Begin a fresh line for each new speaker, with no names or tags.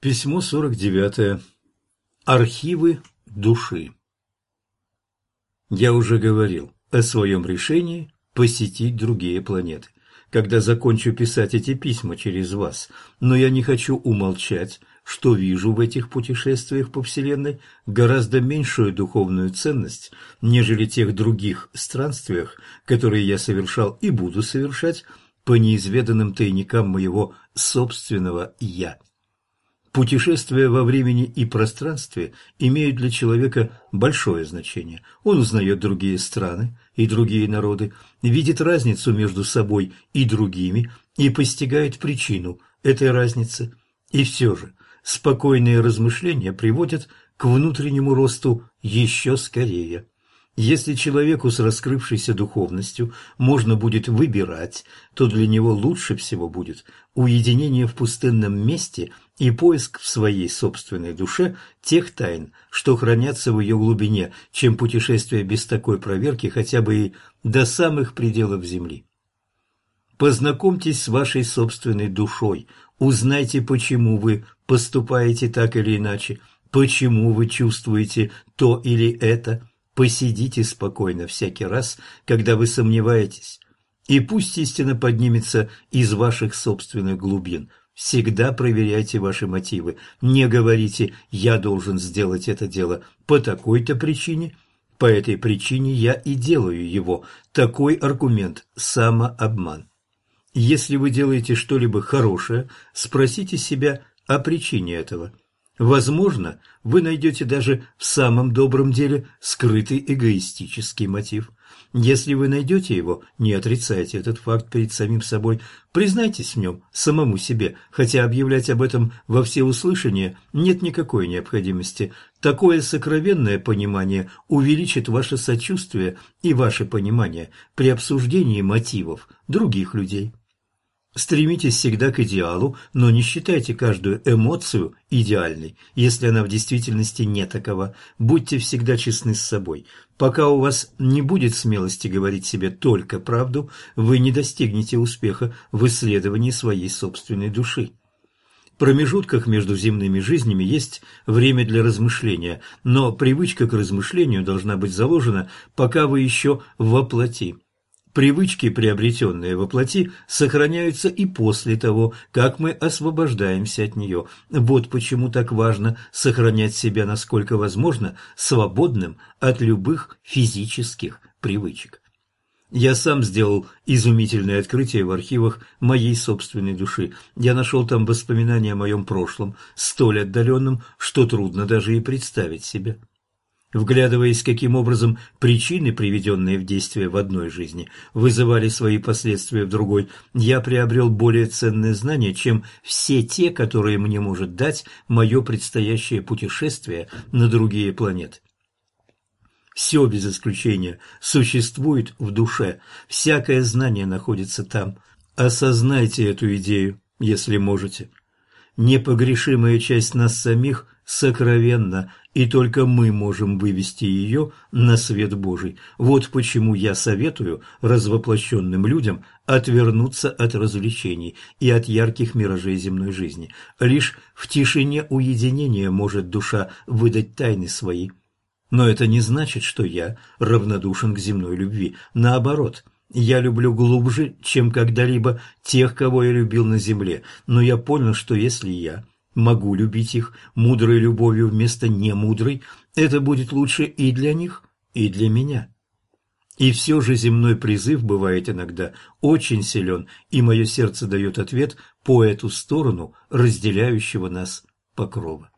Письмо 49. Архивы души. Я уже говорил о своем решении посетить другие планеты, когда закончу писать эти письма через вас, но я не хочу умолчать, что вижу в этих путешествиях по Вселенной гораздо меньшую духовную ценность, нежели тех других странствиях, которые я совершал и буду совершать по неизведанным тайникам моего собственного «я». Путешествия во времени и пространстве имеют для человека большое значение. Он узнает другие страны и другие народы, видит разницу между собой и другими и постигает причину этой разницы. И все же спокойные размышления приводят к внутреннему росту еще скорее. Если человеку с раскрывшейся духовностью можно будет выбирать, то для него лучше всего будет уединение в пустынном месте и поиск в своей собственной душе тех тайн, что хранятся в ее глубине, чем путешествие без такой проверки хотя бы и до самых пределов земли. Познакомьтесь с вашей собственной душой, узнайте, почему вы поступаете так или иначе, почему вы чувствуете то или это – Посидите спокойно всякий раз, когда вы сомневаетесь, и пусть истина поднимется из ваших собственных глубин. Всегда проверяйте ваши мотивы. Не говорите «я должен сделать это дело по такой-то причине», по этой причине я и делаю его. Такой аргумент – самообман. Если вы делаете что-либо хорошее, спросите себя о причине этого – Возможно, вы найдете даже в самом добром деле скрытый эгоистический мотив. Если вы найдете его, не отрицайте этот факт перед самим собой, признайтесь в нем самому себе, хотя объявлять об этом во всеуслышание нет никакой необходимости. Такое сокровенное понимание увеличит ваше сочувствие и ваше понимание при обсуждении мотивов других людей. Стремитесь всегда к идеалу, но не считайте каждую эмоцию идеальной, если она в действительности не такова. Будьте всегда честны с собой. Пока у вас не будет смелости говорить себе только правду, вы не достигнете успеха в исследовании своей собственной души. В промежутках между земными жизнями есть время для размышления, но привычка к размышлению должна быть заложена, пока вы еще воплоти. Привычки, приобретенные во плоти, сохраняются и после того, как мы освобождаемся от нее. Вот почему так важно сохранять себя, насколько возможно, свободным от любых физических привычек. Я сам сделал изумительное открытие в архивах моей собственной души. Я нашел там воспоминания о моем прошлом, столь отдаленном, что трудно даже и представить себе. Вглядываясь, каким образом причины, приведенные в действие в одной жизни, вызывали свои последствия в другой, я приобрел более ценные знания, чем все те, которые мне может дать мое предстоящее путешествие на другие планеты. Все без исключения существует в душе, всякое знание находится там. Осознайте эту идею, если можете. Непогрешимая часть нас самих сокровенна, и только мы можем вывести ее на свет Божий. Вот почему я советую развоплощенным людям отвернуться от развлечений и от ярких миражей земной жизни. Лишь в тишине уединения может душа выдать тайны свои. Но это не значит, что я равнодушен к земной любви. Наоборот – я люблю глубже, чем когда-либо тех, кого я любил на земле, но я понял, что если я могу любить их мудрой любовью вместо немудрой, это будет лучше и для них, и для меня. И все же земной призыв бывает иногда очень силен, и мое сердце дает ответ по эту сторону разделяющего нас покрова.